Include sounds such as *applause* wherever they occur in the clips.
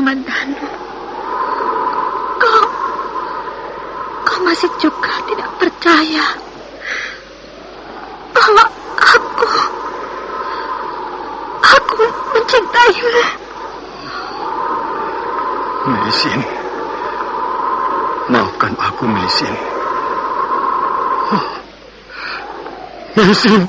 Kamandanu. Kau, kau masih juga tidak percaya bahwa aku, aku mencintaimu. Melisin, maafkan aku Melisin. Melisin.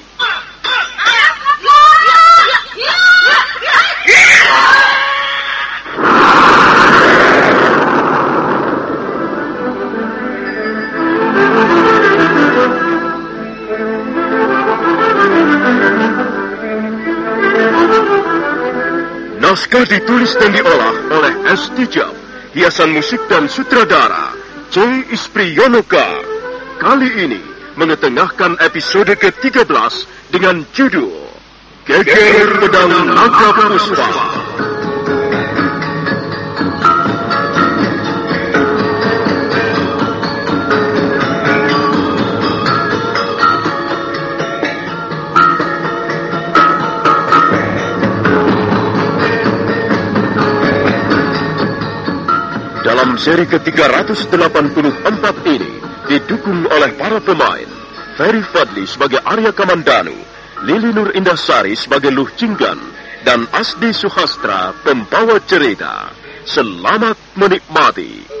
Naskah ditulis dan diolah oleh S. Tijab, hiasan musik dan sutradara C. Ispriyonoka. Kali ini mengetengahkan episode ke-13 dengan judul Geger Pedang Naga Puspa. Dalam seri ke-384 ini, didukung oleh para pemain Ferry Fadli sebagai Arya Kamandanu, Lili Nur Indasari sebagai Luh Cinggan, dan Asdi Suhastra pembawa cerita. Selamat menikmati.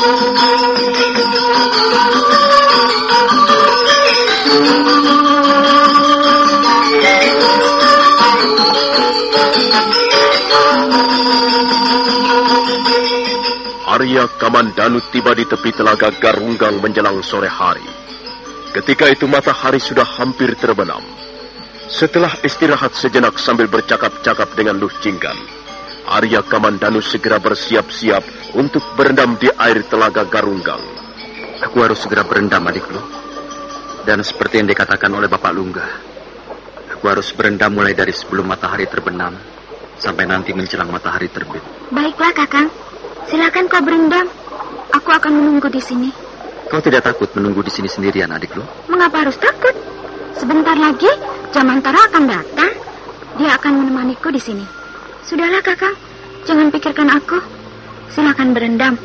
Arya Kamandanu tiba di tepi telaga Garunggang menjelang sore hari. Ketika itu matahari sudah hampir terbenam. Setelah istirahat sejenak sambil bercakap-cakap dengan Luh Jinggan, Arya Kamandanu segera bersiap-siap untuk berendam di air telaga Garunggang. Aku harus segera berendam, adikku. Dan seperti yang dikatakan oleh Bapak Lungga, aku harus berendam mulai dari sebelum matahari terbenam sampai nanti menjelang matahari terbit. Baiklah, Kakang. Silakan kau berendam. Aku akan menunggu di sini. Kau tidak takut menunggu di sini sendirian, adik lu? Mengapa harus takut? Sebentar lagi Jamantara akan datang. Dia akan menemaniku di sini. Sudahlah, Kakang. Jangan pikirkan aku. Silakan berendam.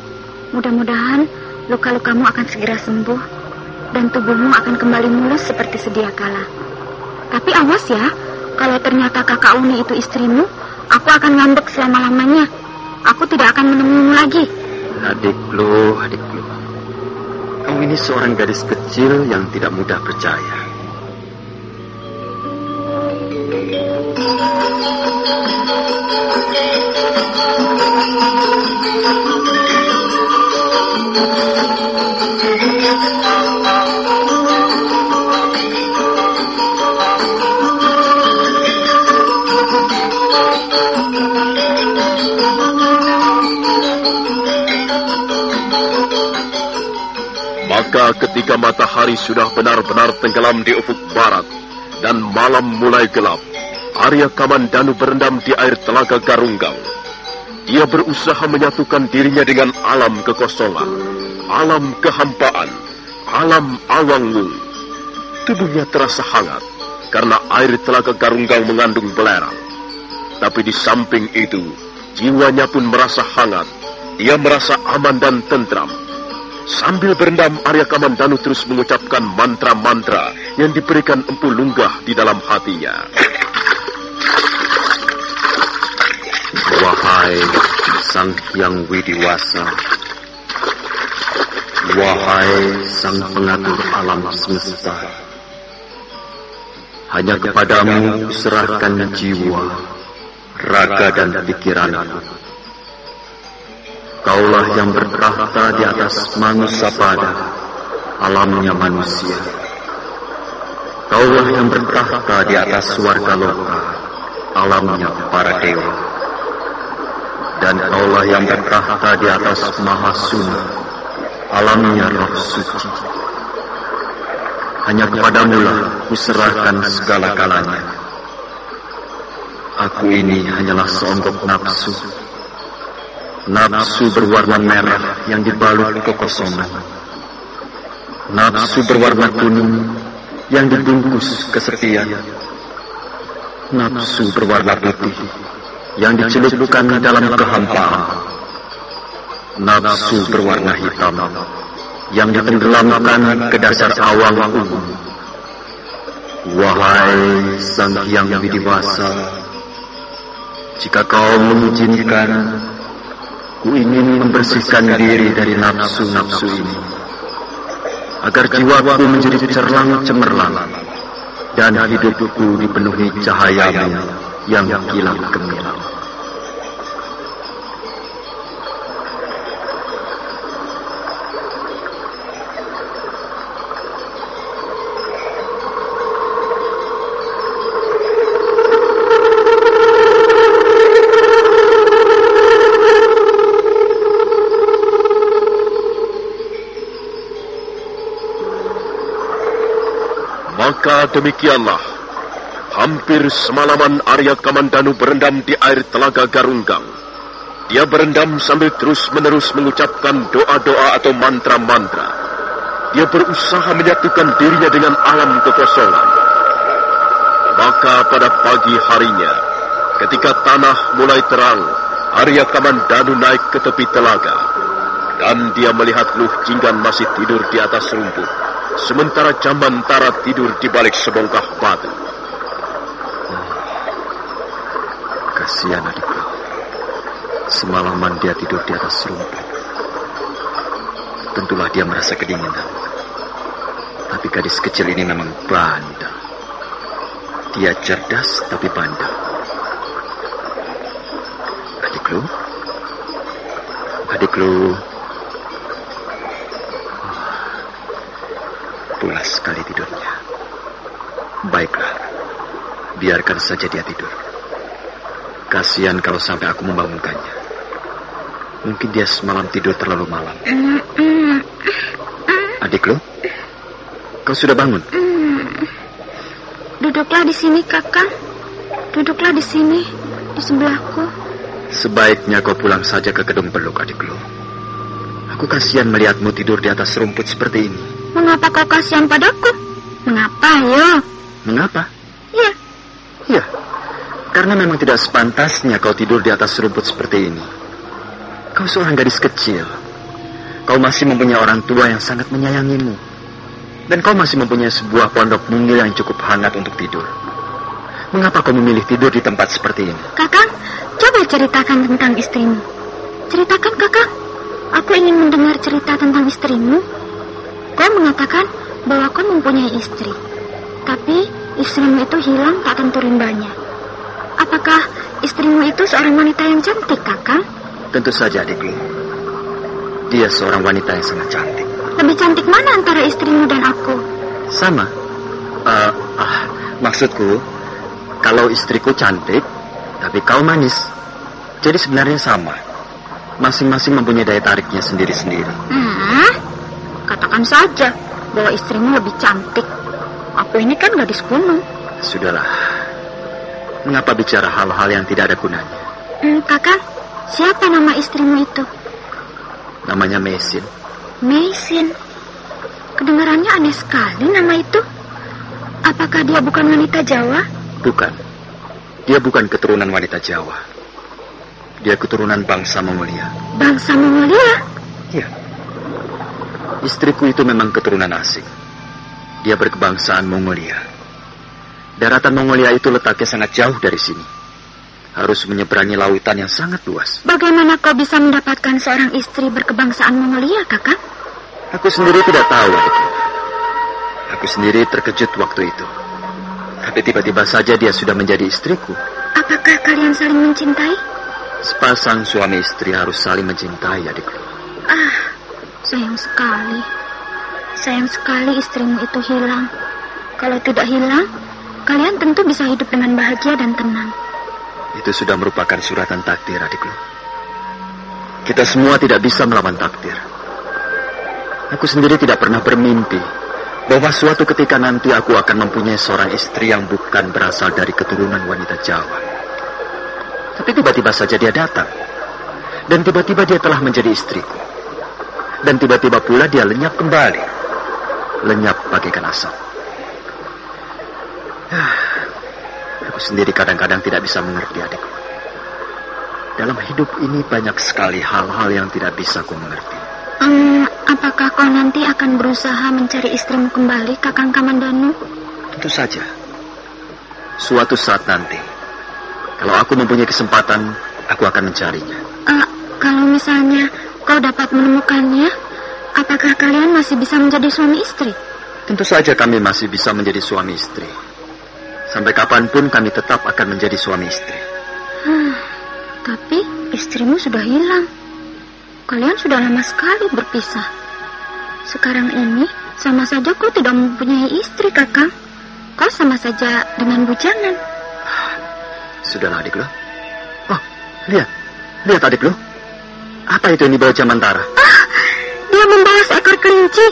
Mudah-mudahan luka-lukamu akan segera sembuh dan tubuhmu akan kembali mulus seperti sedia kala. Tapi awas ya, kalau ternyata kakak Uni itu istrimu, aku akan ngambek selama-lamanya. Aku tidak akan menemuimu lagi. Adik lo, adik lo. Kamu ini seorang gadis kecil yang tidak mudah percaya. Maka ketika matahari sudah benar-benar tenggelam di ufuk barat dan malam mulai gelap, Arya Kamandanu berendam di air telaga Garunggang. Ia berusaha menyatukan dirinya dengan alam kekosongan, alam kehampaan, alam awangwung. Tubuhnya terasa hangat karena air telaga Garunggang mengandung belerang. Tapi di samping itu, jiwanya pun merasa hangat. Ia merasa aman dan tentram. Sambil berendam, Arya Kamandanu terus mengucapkan mantra-mantra yang diberikan Empu Lunggah di dalam hatinya. Wahai Sang Hyang Widiwasa, Wahai Sang Pengatur Alam Semesta, hanya kepadamu serahkan jiwa, raga dan pikiranku. Kaulah yang bertahta di atas manusia pada alamnya manusia. Kaulah yang bertahta di atas warga loka, alamnya para dewa. Dan kaulah yang bertahta di atas mahasuna, alamnya roh suci. Hanya kepadamu lah kuserahkan segala-galanya. Aku ini hanyalah seonggok nafsu Nafsu berwarna merah yang dibalut kekosongan. Nafsu berwarna kuning yang dibungkus kesepian. Nafsu berwarna putih yang dicelupkan dalam kehampaan. Nafsu berwarna hitam yang ditenggelamkan ke dasar awang umum. Wahai Sang Hyang Widiwasa, jika kau mengizinkan Ku ingin membersihkan diri dari nafsu-nafsu ini. Agar jiwaku menjadi cerlang cemerlang. Dan hidupku dipenuhi cahayamu yang kilat gemilang. Maka demikianlah, hampir semalaman Arya Kamandanu berendam di air telaga Garunggang. Dia berendam sambil terus-menerus mengucapkan doa-doa atau mantra-mantra. Dia berusaha menyatukan dirinya dengan alam kekosongan. Maka pada pagi harinya, ketika tanah mulai terang, Arya Kamandanu naik ke tepi telaga. Dan dia melihat Luh Jinggan masih tidur di atas rumput. Sementara Jamantara tidur di balik sebongkah batu. Kasihan adikku. Semalaman dia tidur di atas rumput. Tentulah dia merasa kedinginan. Tapi gadis kecil ini memang bandel. Dia cerdas tapi bandel. Adikku? Adikku, Pulas sekali tidurnya. Baiklah, biarkan saja dia tidur. Kasihan kalau sampai aku membangunkannya. Mungkin dia semalam tidur terlalu malam. Adik lo? Kau sudah bangun? Duduklah di sini, kakak. Duduklah di sini, di sebelahku. Sebaiknya kau pulang saja ke gedung peluk adik lo. Aku kasihan melihatmu tidur di atas rumput seperti ini. Mengapa kau kasihan padaku? Mengapa, ya? Mengapa? Ya. Karena memang tidak sepantasnya kau tidur di atas rumput seperti ini. Kau seorang gadis kecil. Kau masih mempunyai orang tua yang sangat menyayangimu. Dan kau masih mempunyai sebuah pondok mungil yang cukup hangat untuk tidur. Mengapa kau memilih tidur di tempat seperti ini? Kakak, coba ceritakan tentang istrimu. Ceritakan, kakak. Aku ingin mendengar cerita tentang istrimu. Kau mengatakan bahwa kau mempunyai istri. Tapi istrimu itu hilang tak tentu rimbanya. Apakah istrimu itu seorang wanita yang cantik, kakak? Tentu saja, adikku. Dia seorang wanita yang sangat cantik. Lebih cantik mana antara istrimu dan aku? Sama. Uh, ah, maksudku, kalau istriku cantik, tapi kau manis. Jadi sebenarnya sama. Masing-masing mempunyai daya tariknya sendiri-sendiri. Hmm, katakan saja bahwa istrimu lebih cantik. Aku ini kan gadis gunung. Sudahlah. Mengapa bicara hal-hal yang tidak ada gunanya? Hmm, kakak, siapa nama istrimu itu? Namanya Mesin. Mesin. Kedengarannya aneh sekali nama itu. Apakah dia bukan wanita Jawa? Bukan. Dia bukan keturunan wanita Jawa. Dia keturunan bangsa Mongolia. Bangsa Mongolia? Iya. Istriku itu memang keturunan asing. Dia berkebangsaan Mongolia. Daratan Mongolia itu letaknya sangat jauh dari sini. Harus menyeberangi lautan yang sangat luas. Bagaimana kau bisa mendapatkan seorang istri berkebangsaan Mongolia, kakak? Aku sendiri tidak tahu, adikku. Aku sendiri terkejut waktu itu. Tapi tiba-tiba saja dia sudah menjadi istriku. Apakah kalian saling mencintai? Sepasang suami istri harus saling mencintai, adikku. Ah, sayang sekali. Sayang sekali istrimu itu hilang. Kalau tidak hilang, kalian tentu bisa hidup dengan bahagia dan tenang. Itu sudah merupakan suratan takdir, adikku. Kita semua tidak bisa melawan takdir. Aku sendiri tidak pernah bermimpi bahwa suatu ketika nanti aku akan mempunyai seorang istri yang bukan berasal dari keturunan wanita Jawa. Tapi tiba-tiba saja dia datang. Dan tiba-tiba dia telah menjadi istriku. Dan tiba-tiba pula dia lenyap kembali. Lenyap bagaikan asap. Aku sendiri kadang-kadang tidak bisa mengerti adikku. Dalam hidup ini banyak sekali hal-hal yang tidak bisa ku mengerti. Hmm, apakah kau nanti akan berusaha mencari istrimu kembali, Kakang Kamandanu? Tentu saja. Suatu saat nanti, kalau aku mempunyai kesempatan, aku akan mencarinya. Uh, kalau misalnya kau dapat menemukannya, apakah kalian masih bisa menjadi suami istri? Tentu saja kami masih bisa menjadi suami istri. Sampai kapan pun kami tetap akan menjadi suami istri. Hmm, tapi istrimu sudah hilang. Kalian sudah lama sekali berpisah. Sekarang ini sama saja kau tidak mempunyai istri, kakak. Kau sama saja dengan bujangan. Sudahlah adik lo. Oh, lihat. Lihat adik lo. Apa itu yang dibawa Jamantara? Ah, dia membawa seekor kelinci.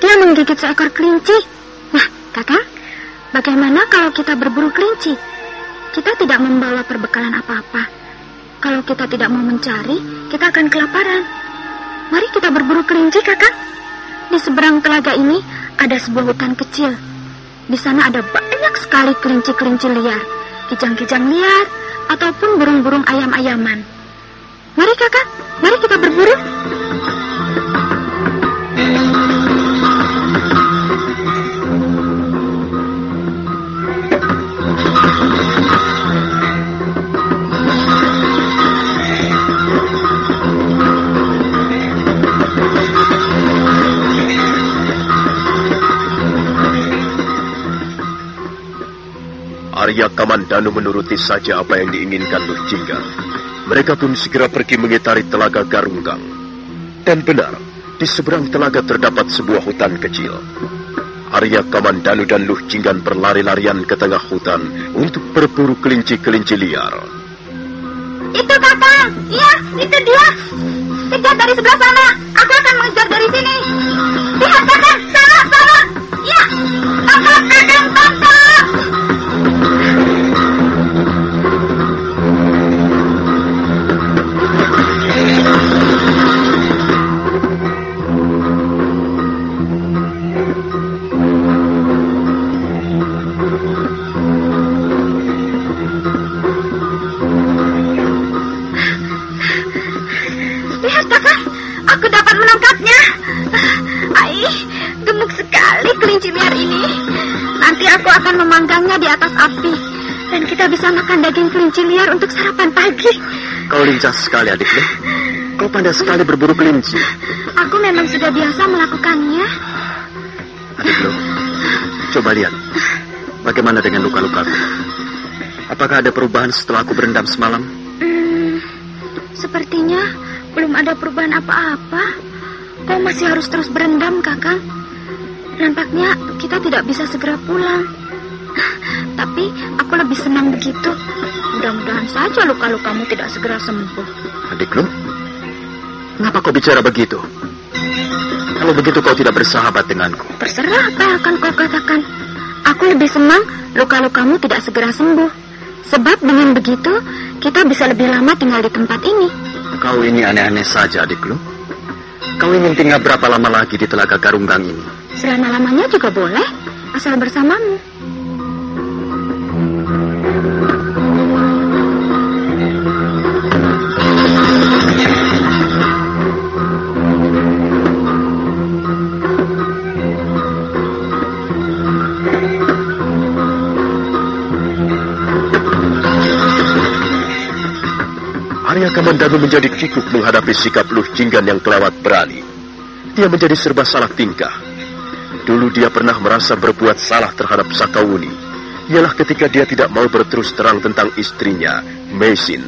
Dia menggigit seekor kelinci. Nah, kakak, bagaimana kalau kita berburu kelinci? Kita tidak membawa perbekalan apa-apa. Kalau kita tidak mau mencari, kita akan kelaparan. Mari kita berburu kelinci, kakak. Di seberang telaga ini ada sebuah hutan kecil. Di sana ada banyak sekali kelinci-kelinci liar, kijang-kijang liar, ataupun burung-burung ayam-ayaman. Mari kakak, mari kita berburu. Arya Kamandanu menuruti saja apa yang diinginkan Luh Jingga. Mereka pun segera pergi mengitari telaga Garunggang. Dan benar, di seberang telaga terdapat sebuah hutan kecil. Arya Kamandanu dan Luh Jinggan berlari-larian ke tengah hutan untuk berburu kelinci-kelinci liar. Itu kakak, iya, itu dia. Kejar dari sebelah sana, aku akan mengejar dari sini. Lihat kakak, sana, sana. Ya, tangkap kakak, tangkap. Memanggangnya di atas api. Dan kita bisa makan daging kelinci liar untuk sarapan pagi. Kau lincah sekali adikku. Kau pandai sekali berburu kelinci. Aku memang sudah biasa melakukannya. Adikku, coba lihat. Bagaimana dengan luka-lukaku? Apakah ada perubahan setelah aku berendam semalam? Hmm, sepertinya Belum ada perubahan apa-apa. Kau masih harus terus berendam, Kakang. Nampaknya kita tidak bisa segera pulang. Tapi aku lebih senang begitu. Mudah-mudahan saja luka-lukamu tidak segera sembuh. Adik lu, mengapa kau bicara begitu? Kalau begitu kau tidak bersahabat denganku. Terserah apa yang akan kau katakan. Aku lebih senang luka-lukamu tidak segera sembuh. Sebab dengan begitu, kita bisa lebih lama tinggal di tempat ini. Kau ini aneh-aneh saja, adik lu. Kau ingin tinggal berapa lama lagi di Telaga Garunggang ini? Selama-lamanya juga boleh, asal bersamamu. Arya Kamandanu menjadi kikuk menghadapi sikap Luh Jinggan yang kelewat berani. Dia menjadi serba salah tingkah. Dulu dia pernah merasa berbuat salah terhadap Sakawuni. Ialah ketika dia tidak mau berterus terang tentang istrinya, Mesin.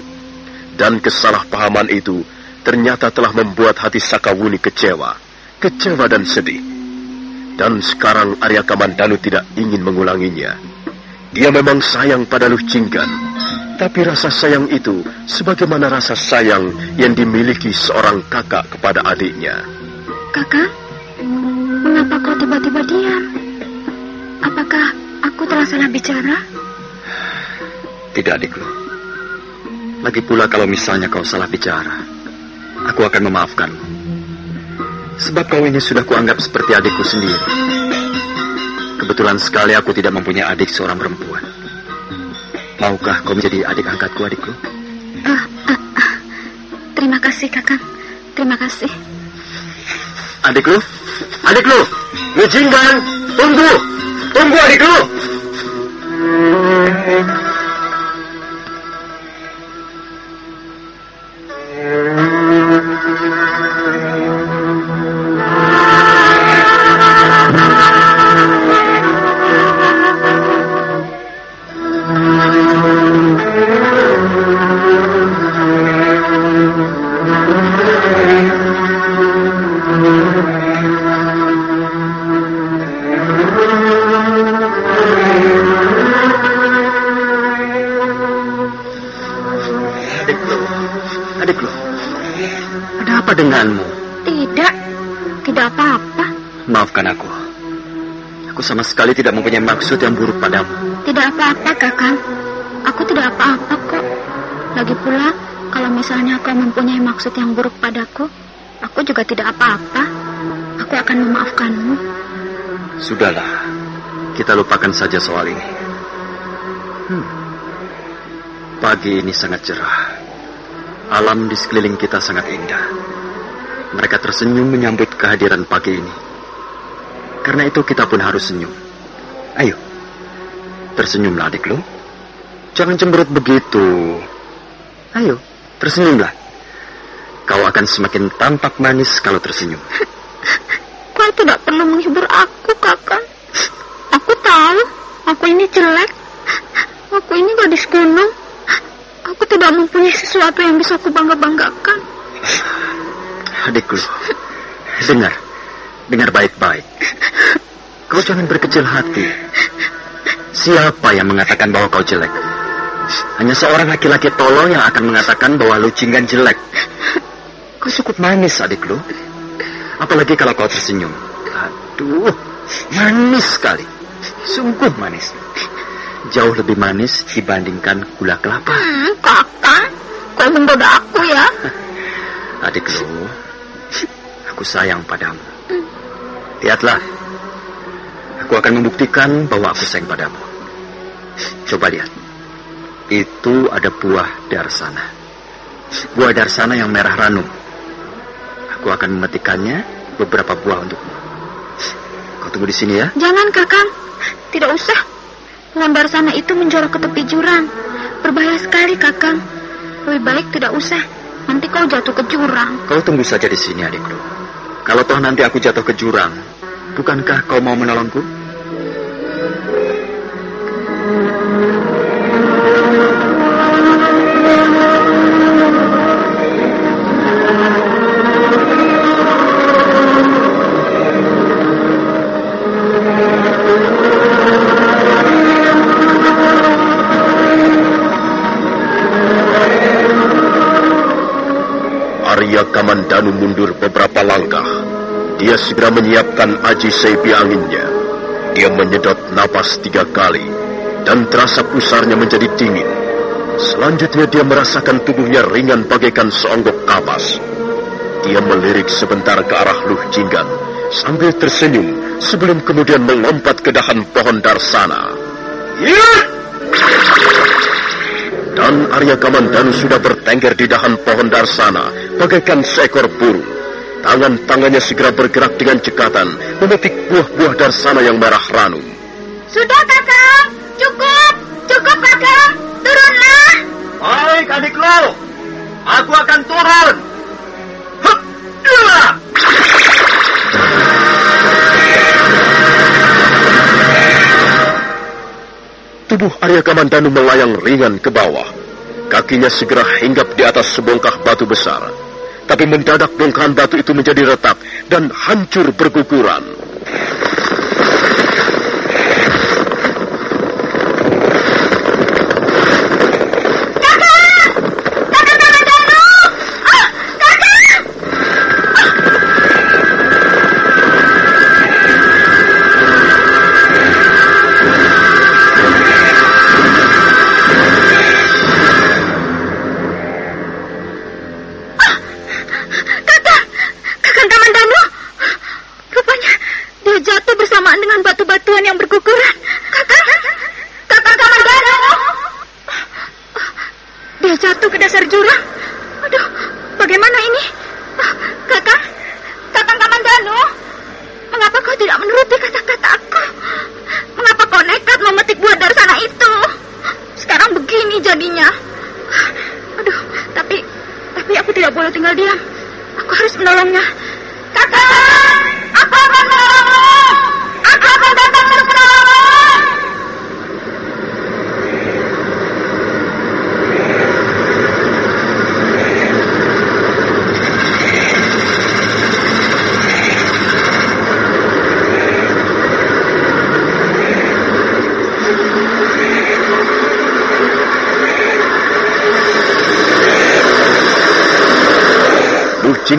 Dan kesalahpahaman itu ternyata telah membuat hati Sakawuni kecewa. Kecewa dan sedih. Dan sekarang Arya Kamandanu tidak ingin mengulanginya. Dia memang sayang pada Luh Jinggan. Tapi rasa sayang itu sebagaimana rasa sayang yang dimiliki seorang kakak kepada adiknya. Kakak, mengapa kau tiba-tiba diam? Apakah aku telah salah bicara? Tidak, adikku. Lagi pula kalau misalnya kau salah bicara, aku akan memaafkanmu. Sebab kau ini sudah kuanggap seperti adikku sendiri. Kebetulan sekali aku tidak mempunyai adik seorang perempuan. Maukah kau menjadi adik angkatku, adikku? Ah, ah, ah. Terima kasih, Kakak. Terima kasih. Adikku? Adikku! Ngejinggan! Tunggu! Tunggu, adikku! Adikku, Aku sama sekali tidak mempunyai maksud yang buruk padamu. Tidak apa-apa, Kakak. Aku tidak apa-apa kok. Lagi pula, kalau misalnya kau mempunyai maksud yang buruk padaku, aku juga tidak apa-apa. Aku akan memaafkanmu. Sudahlah, kita lupakan saja soal ini. Hmm. Pagi ini sangat cerah. Alam di sekeliling kita sangat indah. Mereka tersenyum menyambut kehadiran pagi ini. Karena itu kita pun harus senyum. Ayo, tersenyumlah adik lo. Jangan cemberut begitu. Ayo, tersenyumlah. Kau akan semakin tampak manis kalau tersenyum. *laughs* Kau tidak perlu menghibur aku, Kakak. Aku tahu, aku ini jelek. Aku ini gadis gunung. Aku tidak mempunyai sesuatu yang bisa aku bangga-banggakan. Adikku, dengar. Dengar baik-baik. Kau jangan berkecil hati. Siapa yang mengatakan bahwa kau jelek? Hanya seorang laki-laki tolol yang akan mengatakan bahwa lu cinggan jelek. Kau cukup manis, adik lu. Apalagi kalau kau tersenyum. Aduh, manis sekali. Sungguh manis. Jauh lebih manis dibandingkan gula kelapa. Hmm, kakak, kau menggoda aku ya? Adik lu, aku sayang padamu. Lihatlah, aku akan membuktikan bahwa aku sayang padamu. Coba lihat, itu ada buah darsana. Buah darsana yang merah ranum. Aku akan memetikannya beberapa buah untukmu. Kau tunggu di sini ya. Jangan, Kakang. Tidak usah. Lambar sana itu menjorok ke tepi jurang. Berbahaya sekali, Kakang. Lebih baik tidak usah. Nanti kau jatuh ke jurang. Kau tunggu saja di sini, adikku. Kalau toh nanti aku jatuh ke jurang, Bukankah kau mau menolongku? Arya Kamandanu mundur beberapa langkah dia segera menyiapkan aji seipi anginnya. Dia menyedot napas tiga kali dan terasa pusarnya menjadi dingin. Selanjutnya dia merasakan tubuhnya ringan bagaikan seonggok kapas. Dia melirik sebentar ke arah Luh Jinggan sambil tersenyum sebelum kemudian melompat ke dahan pohon darsana. Ya! Dan Arya Kamandanu sudah bertengger di dahan pohon darsana bagaikan seekor burung. Tangan-tangannya segera bergerak dengan cekatan memetik buah-buah darsana yang merah ranum. Sudah kakak, cukup, cukup kakak, turunlah. Baik adik lo, aku akan turun. Hup, Tubuh Arya Kamandanu melayang ringan ke bawah. Kakinya segera hinggap di atas sebongkah batu besar. Tapi mendadak bongkahan batu itu menjadi retak dan hancur berguguran.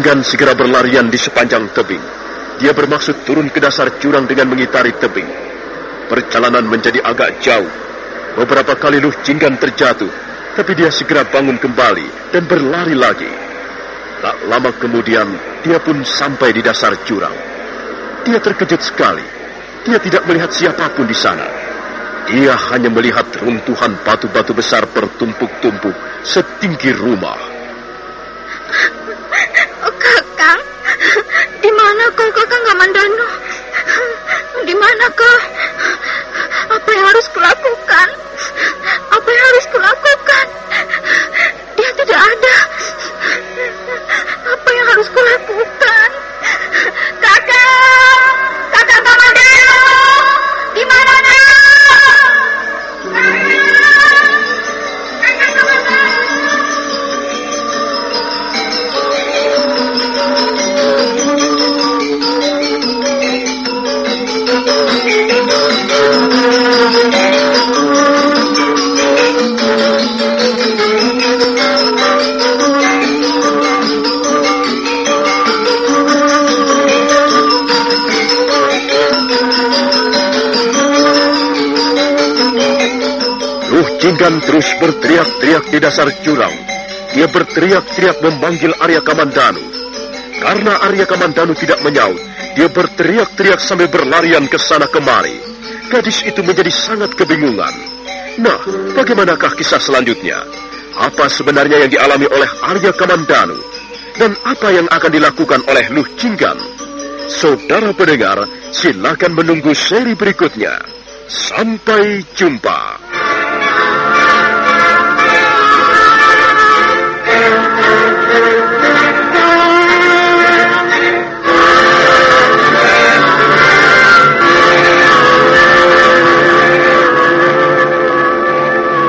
Luh Jinggan segera berlarian di sepanjang tebing. Dia bermaksud turun ke dasar jurang dengan mengitari tebing. Perjalanan menjadi agak jauh. Beberapa kali Luh Jinggan terjatuh, tapi dia segera bangun kembali dan berlari lagi. Tak lama kemudian, dia pun sampai di dasar jurang. Dia terkejut sekali. Dia tidak melihat siapa pun di sana. Dia hanya melihat runtuhan batu-batu besar bertumpuk-tumpuk setinggi rumah. Kakang, di mana kau, Kakang Kamandanu? Di mana kau? Luh Jinggan terus berteriak-teriak di dasar jurang. Dia berteriak-teriak memanggil Arya Kamandanu. Karena Arya Kamandanu tidak menyaut, dia berteriak-teriak sambil berlarian ke sana kemari. Gadis itu menjadi sangat kebingungan. Nah, bagaimanakah kisah selanjutnya? Apa sebenarnya yang dialami oleh Arya Kamandanu? Dan apa yang akan dilakukan oleh Luh Jinggan? Saudara pendengar, silakan menunggu seri berikutnya. Sampai jumpa.